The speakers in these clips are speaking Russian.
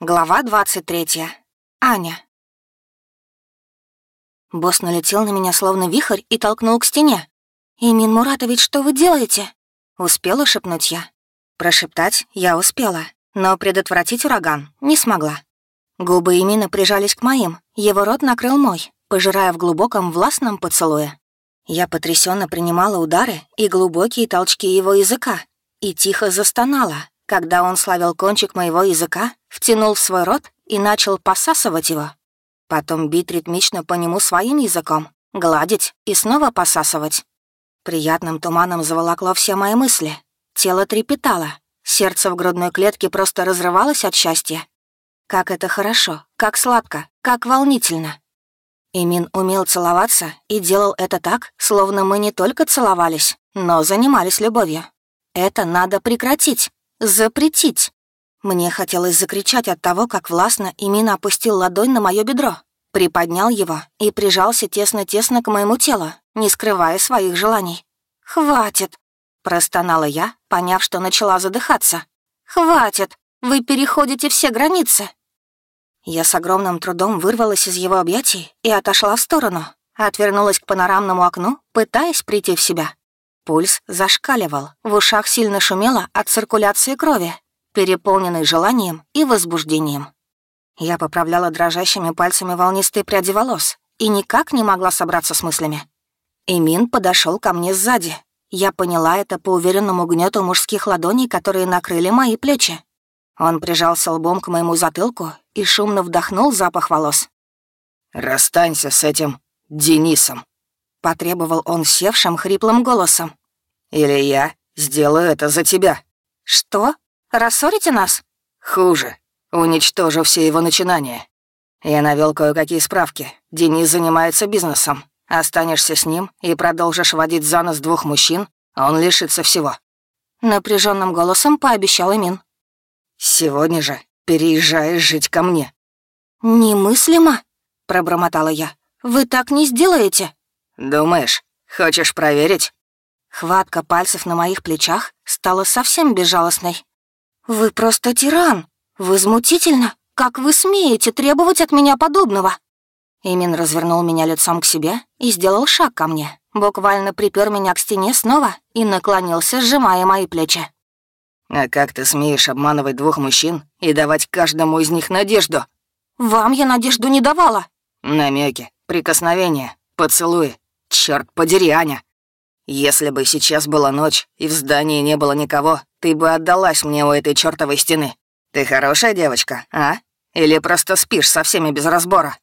Глава 23. Аня. Босс налетел на меня словно вихрь и толкнул к стене. «Имин Муратович, что вы делаете?» Успела шепнуть я. Прошептать я успела, но предотвратить ураган не смогла. Губы Имина прижались к моим, его рот накрыл мой, пожирая в глубоком властном поцелуе. Я потрясенно принимала удары и глубокие толчки его языка и тихо застонала, когда он славил кончик моего языка, втянул в свой рот и начал посасывать его. Потом бить ритмично по нему своим языком, гладить и снова посасывать. Приятным туманом заволокло все мои мысли. Тело трепетало, сердце в грудной клетке просто разрывалось от счастья. Как это хорошо, как сладко, как волнительно. Имин умел целоваться и делал это так, словно мы не только целовались, но занимались любовью. Это надо прекратить. Запретить. Мне хотелось закричать от того, как властно Имин опустил ладонь на мое бедро, приподнял его и прижался тесно-тесно к моему телу, не скрывая своих желаний. «Хватит!» — простонала я, поняв, что начала задыхаться. «Хватит! Вы переходите все границы!» Я с огромным трудом вырвалась из его объятий и отошла в сторону, отвернулась к панорамному окну, пытаясь прийти в себя. Пульс зашкаливал, в ушах сильно шумело от циркуляции крови, переполненной желанием и возбуждением. Я поправляла дрожащими пальцами волнистые пряди волос и никак не могла собраться с мыслями. Эмин подошел ко мне сзади. Я поняла это по уверенному гнету мужских ладоней, которые накрыли мои плечи. Он прижался лбом к моему затылку и шумно вдохнул запах волос. «Расстанься с этим Денисом», Потребовал он севшим хриплым голосом. «Или я сделаю это за тебя». «Что? Рассорите нас?» «Хуже. Уничтожу все его начинания. Я навел кое-какие справки. Денис занимается бизнесом. Останешься с ним и продолжишь водить за нос двух мужчин, а он лишится всего». Напряженным голосом пообещал Эмин. «Сегодня же переезжаешь жить ко мне». «Немыслимо», — пробормотала я. «Вы так не сделаете». «Думаешь, хочешь проверить?» Хватка пальцев на моих плечах стала совсем безжалостной. «Вы просто тиран! Возмутительно! Как вы смеете требовать от меня подобного?» Имин развернул меня лицом к себе и сделал шаг ко мне, буквально припер меня к стене снова и наклонился, сжимая мои плечи. «А как ты смеешь обманывать двух мужчин и давать каждому из них надежду?» «Вам я надежду не давала». Намеки, прикосновения, поцелуи. Черт подери, Аня. Если бы сейчас была ночь и в здании не было никого, ты бы отдалась мне у этой чертовой стены. Ты хорошая девочка, а? Или просто спишь со всеми без разбора?»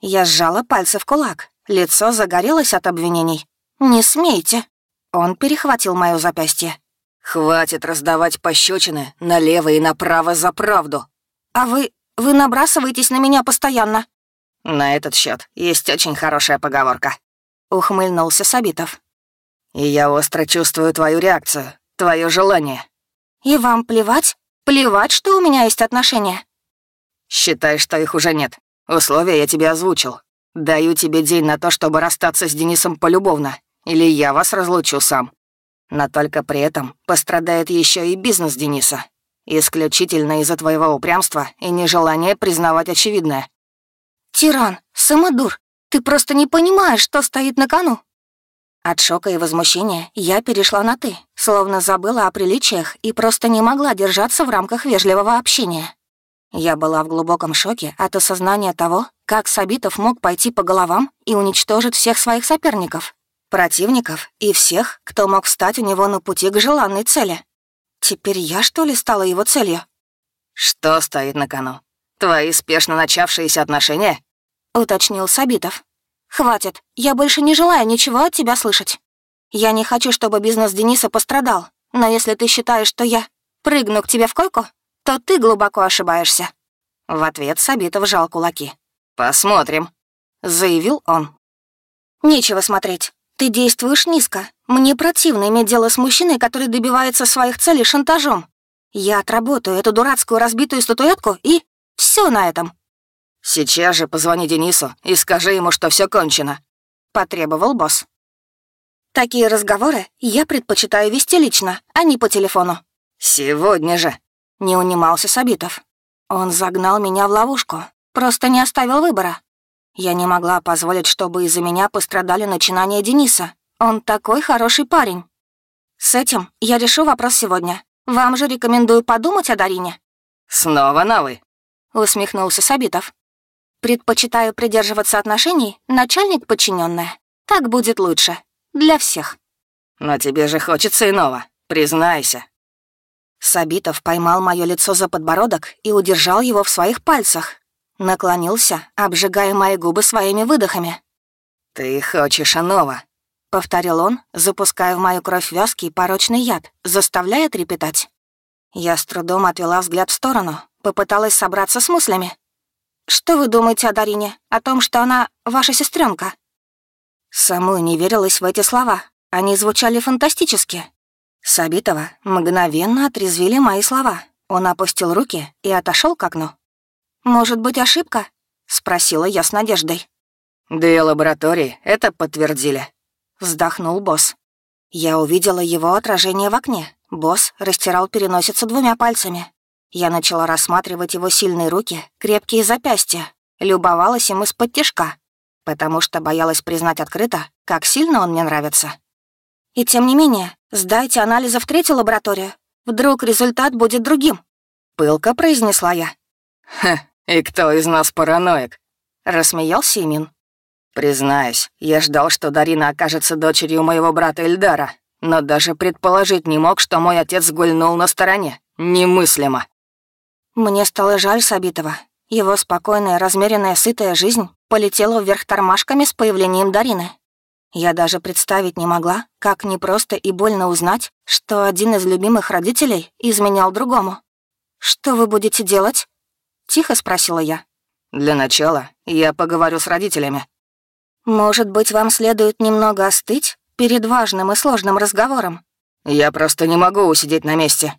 Я сжала пальцы в кулак. Лицо загорелось от обвинений. «Не смейте!» Он перехватил моё запястье. «Хватит раздавать пощечины налево и направо за правду!» «А вы... вы набрасываетесь на меня постоянно!» «На этот счет есть очень хорошая поговорка ухмыльнулся Сабитов. «И я остро чувствую твою реакцию, твое желание». «И вам плевать? Плевать, что у меня есть отношения?» «Считай, что их уже нет. Условия я тебе озвучил. Даю тебе день на то, чтобы расстаться с Денисом полюбовно, или я вас разлучу сам. Но только при этом пострадает еще и бизнес Дениса. Исключительно из-за твоего упрямства и нежелания признавать очевидное». «Тиран, самодур, ты просто не понимаешь, что стоит на кону». От шока и возмущения я перешла на «ты», словно забыла о приличиях и просто не могла держаться в рамках вежливого общения. Я была в глубоком шоке от осознания того, как Сабитов мог пойти по головам и уничтожить всех своих соперников, противников и всех, кто мог встать у него на пути к желанной цели. Теперь я, что ли, стала его целью? «Что стоит на кону? Твои спешно начавшиеся отношения?» — уточнил Сабитов. «Хватит, я больше не желаю ничего от тебя слышать. Я не хочу, чтобы бизнес Дениса пострадал, но если ты считаешь, что я прыгну к тебе в койку, то ты глубоко ошибаешься». В ответ Сабитов жал кулаки. «Посмотрим», — заявил он. «Нечего смотреть. Ты действуешь низко. Мне противно иметь дело с мужчиной, который добивается своих целей шантажом. Я отработаю эту дурацкую разбитую статуэтку и... все на этом. «Сейчас же позвони Денису и скажи ему, что все кончено», — потребовал босс. «Такие разговоры я предпочитаю вести лично, а не по телефону». «Сегодня же», — не унимался Сабитов. Он загнал меня в ловушку, просто не оставил выбора. Я не могла позволить, чтобы из-за меня пострадали начинания Дениса. Он такой хороший парень. С этим я решу вопрос сегодня. Вам же рекомендую подумать о Дарине». «Снова на «вы»?» — усмехнулся Сабитов. «Предпочитаю придерживаться отношений начальник-подчиненная. Так будет лучше. Для всех». «Но тебе же хочется иного. Признайся». Сабитов поймал мое лицо за подбородок и удержал его в своих пальцах. Наклонился, обжигая мои губы своими выдохами. «Ты хочешь иного», — повторил он, запуская в мою кровь вязкий порочный яд, заставляя трепетать. Я с трудом отвела взгляд в сторону, попыталась собраться с мыслями. «Что вы думаете о Дарине? О том, что она ваша сестренка? Самой не верилась в эти слова. Они звучали фантастически. Сабитова мгновенно отрезвили мои слова. Он опустил руки и отошел к окну. «Может быть, ошибка?» — спросила я с надеждой. «Две лаборатории это подтвердили», — вздохнул босс. Я увидела его отражение в окне. Босс растирал переносицу двумя пальцами. Я начала рассматривать его сильные руки, крепкие запястья, любовалась им из-под тяжка, потому что боялась признать открыто, как сильно он мне нравится. И тем не менее, сдайте анализы в третью лабораторию. Вдруг результат будет другим. Пылко произнесла я. «Ха, и кто из нас параноик?» Рассмеялся Имин. «Признаюсь, я ждал, что Дарина окажется дочерью моего брата Эльдара, но даже предположить не мог, что мой отец гульнул на стороне. Немыслимо». Мне стало жаль Сабитова. Его спокойная, размеренная, сытая жизнь полетела вверх тормашками с появлением Дарины. Я даже представить не могла, как непросто и больно узнать, что один из любимых родителей изменял другому. «Что вы будете делать?» — тихо спросила я. «Для начала я поговорю с родителями». «Может быть, вам следует немного остыть перед важным и сложным разговором?» «Я просто не могу усидеть на месте».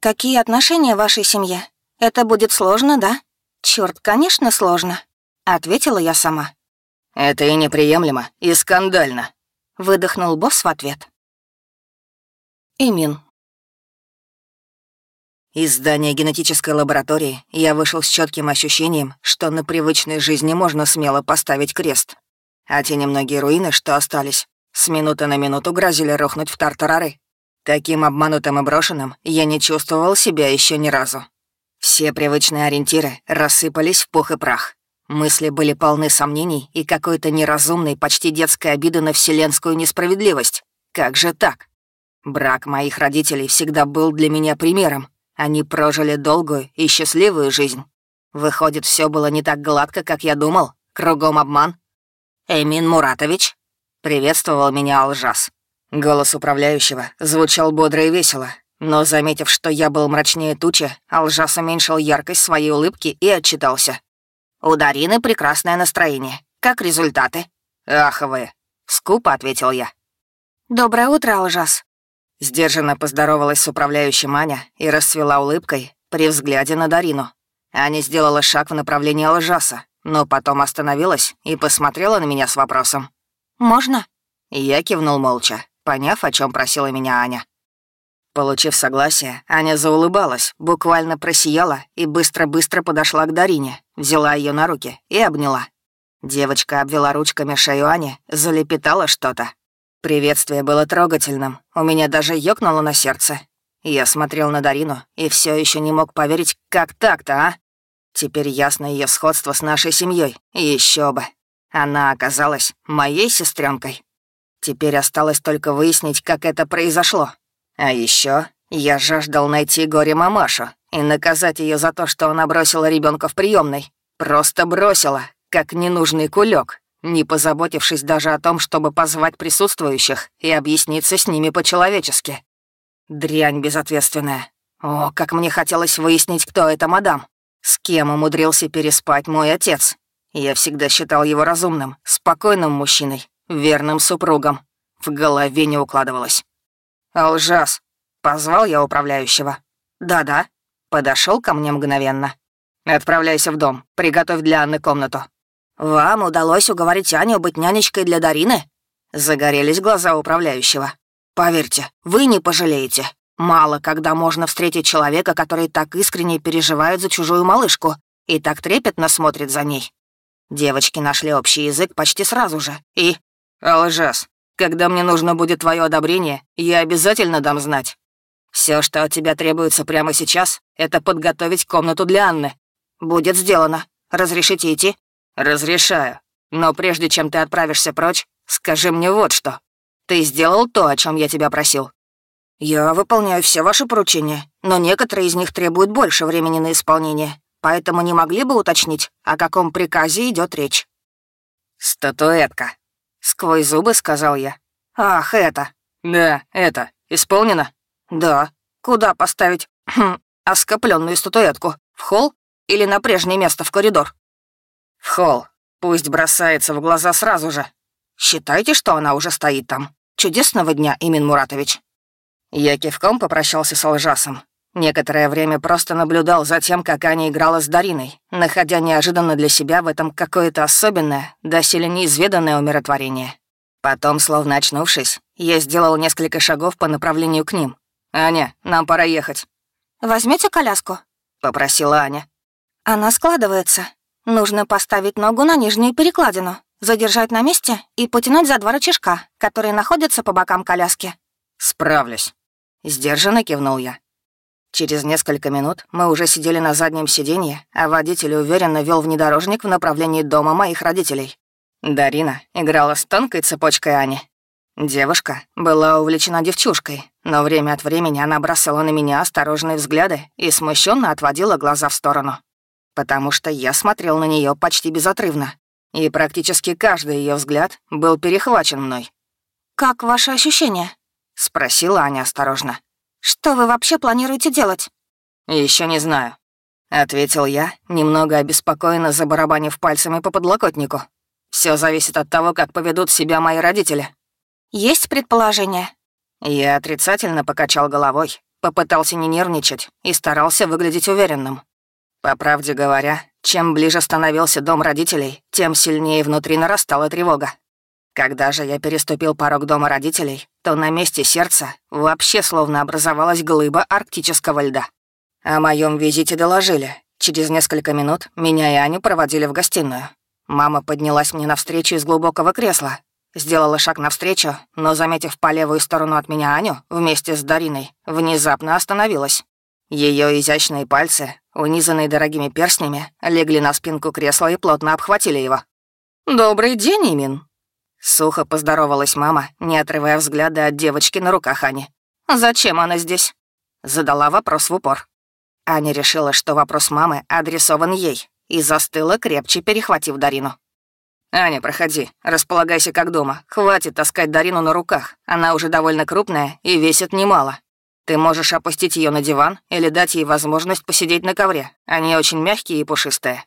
«Какие отношения в вашей семье? Это будет сложно, да?» «Чёрт, конечно, сложно», — ответила я сама. «Это и неприемлемо, и скандально», — выдохнул босс в ответ. Имин. Из здания генетической лаборатории я вышел с четким ощущением, что на привычной жизни можно смело поставить крест. А те немногие руины, что остались, с минуты на минуту грозили рухнуть в тартарары. Таким обманутым и брошенным я не чувствовал себя еще ни разу. Все привычные ориентиры рассыпались в пух и прах. Мысли были полны сомнений и какой-то неразумной, почти детской обиды на вселенскую несправедливость. Как же так? Брак моих родителей всегда был для меня примером. Они прожили долгую и счастливую жизнь. Выходит, все было не так гладко, как я думал. Кругом обман. «Эмин Муратович?» — приветствовал меня Алжас. Голос управляющего звучал бодро и весело, но, заметив, что я был мрачнее тучи, Алжас уменьшил яркость своей улыбки и отчитался. У Дарины прекрасное настроение. Как результаты?» «Ах вы!» — скупо ответил я. «Доброе утро, ужас!» Сдержанно поздоровалась с управляющим Аня и расцвела улыбкой при взгляде на Дарину. Аня сделала шаг в направлении ужаса, но потом остановилась и посмотрела на меня с вопросом. «Можно?» Я кивнул молча, поняв, о чем просила меня Аня. Получив согласие, Аня заулыбалась, буквально просияла и быстро-быстро подошла к Дарине, взяла ее на руки и обняла. Девочка обвела ручками шею Ани, залепетала что-то. Приветствие было трогательным, у меня даже ёкнуло на сердце. Я смотрел на Дарину и все еще не мог поверить, как так-то, а? Теперь ясно ее сходство с нашей семьей. Еще бы. Она оказалась моей сестренкой. Теперь осталось только выяснить, как это произошло. А еще я жаждал найти горе-мамашу и наказать ее за то, что она бросила ребенка в приемной. Просто бросила, как ненужный кулек, не позаботившись даже о том, чтобы позвать присутствующих и объясниться с ними по-человечески. Дрянь безответственная. О, как мне хотелось выяснить, кто эта мадам. С кем умудрился переспать мой отец. Я всегда считал его разумным, спокойным мужчиной, верным супругом. В голове не укладывалось. «Алжас!» — позвал я управляющего. «Да-да». Подошел ко мне мгновенно. «Отправляйся в дом, приготовь для Анны комнату». «Вам удалось уговорить Аню быть нянечкой для Дарины?» Загорелись глаза управляющего. «Поверьте, вы не пожалеете. Мало когда можно встретить человека, который так искренне переживает за чужую малышку и так трепетно смотрит за ней. Девочки нашли общий язык почти сразу же, и... «Алжас, когда мне нужно будет твое одобрение, я обязательно дам знать. Все, что от тебя требуется прямо сейчас, это подготовить комнату для Анны. Будет сделано. Разрешите идти? Разрешаю. Но прежде чем ты отправишься прочь, скажи мне вот что. Ты сделал то, о чем я тебя просил. Я выполняю все ваши поручения, но некоторые из них требуют больше времени на исполнение, поэтому не могли бы уточнить, о каком приказе идет речь. Статуэтка. Сквозь зубы сказал я. Ах, это. Да, это. Исполнено? «Да. Куда поставить хм, оскопленную статуэтку? В холл или на прежнее место в коридор?» «В холл. Пусть бросается в глаза сразу же. Считайте, что она уже стоит там. Чудесного дня, Имин Муратович». Я кивком попрощался с Алжасом. Некоторое время просто наблюдал за тем, как Аня играла с Дариной, находя неожиданно для себя в этом какое-то особенное, доселе неизведанное умиротворение. Потом, словно очнувшись, я сделал несколько шагов по направлению к ним, «Аня, нам пора ехать». Возьмете коляску?» — попросила Аня. «Она складывается. Нужно поставить ногу на нижнюю перекладину, задержать на месте и потянуть за два рычажка, которые находятся по бокам коляски». «Справлюсь», — сдержанно кивнул я. Через несколько минут мы уже сидели на заднем сиденье, а водитель уверенно вел внедорожник в направлении дома моих родителей. Дарина играла с тонкой цепочкой Ани, Девушка была увлечена девчушкой, но время от времени она бросала на меня осторожные взгляды и смущенно отводила глаза в сторону. Потому что я смотрел на нее почти безотрывно, и практически каждый ее взгляд был перехвачен мной. «Как ваши ощущения?» — спросила Аня осторожно. «Что вы вообще планируете делать?» Еще не знаю», — ответил я, немного обеспокоенно забарабанив пальцами по подлокотнику. Все зависит от того, как поведут себя мои родители». Есть предположение?» Я отрицательно покачал головой, попытался не нервничать и старался выглядеть уверенным. По правде говоря, чем ближе становился дом родителей, тем сильнее внутри нарастала тревога. Когда же я переступил порог дома родителей, то на месте сердца вообще словно образовалась глыба арктического льда. О моем визите доложили. Через несколько минут меня и Аню проводили в гостиную. Мама поднялась мне навстречу из глубокого кресла, Сделала шаг навстречу, но, заметив по левую сторону от меня Аню, вместе с Дариной, внезапно остановилась. Ее изящные пальцы, унизанные дорогими перстнями, легли на спинку кресла и плотно обхватили его. «Добрый день, Имин!» Сухо поздоровалась мама, не отрывая взгляда от девочки на руках Ани. «Зачем она здесь?» Задала вопрос в упор. Аня решила, что вопрос мамы адресован ей, и застыла, крепче перехватив Дарину. «Аня, проходи, располагайся как дома. Хватит таскать Дарину на руках. Она уже довольно крупная и весит немало. Ты можешь опустить ее на диван или дать ей возможность посидеть на ковре. Они очень мягкие и пушистые».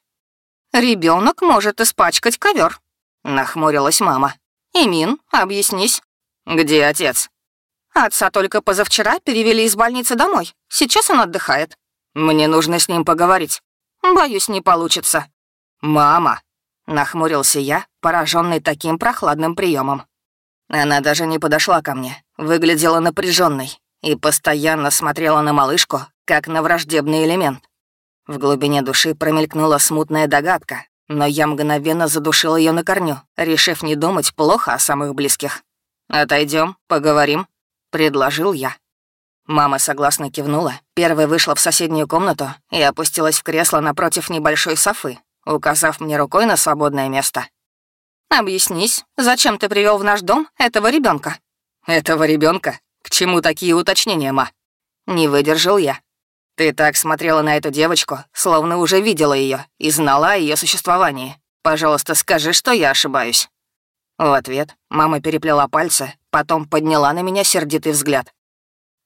Ребенок может испачкать ковер, нахмурилась мама. «Имин, объяснись». «Где отец?» «Отца только позавчера перевели из больницы домой. Сейчас он отдыхает». «Мне нужно с ним поговорить». «Боюсь, не получится». «Мама», Нахмурился я, пораженный таким прохладным приемом. Она даже не подошла ко мне, выглядела напряженной и постоянно смотрела на малышку, как на враждебный элемент. В глубине души промелькнула смутная догадка, но я мгновенно задушил ее на корню, решив не думать плохо о самых близких. Отойдем, поговорим», — предложил я. Мама согласно кивнула, первой вышла в соседнюю комнату и опустилась в кресло напротив небольшой софы, указав мне рукой на свободное место. «Объяснись, зачем ты привел в наш дом этого ребенка? «Этого ребенка? К чему такие уточнения, ма?» Не выдержал я. «Ты так смотрела на эту девочку, словно уже видела ее и знала о ее существовании. Пожалуйста, скажи, что я ошибаюсь». В ответ мама переплела пальцы, потом подняла на меня сердитый взгляд.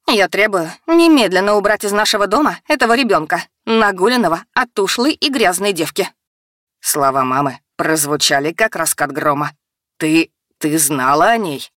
«Я требую немедленно убрать из нашего дома этого ребенка, нагуленного от ушлой и грязной девки». Слова мамы прозвучали, как раскат грома. «Ты... ты знала о ней?»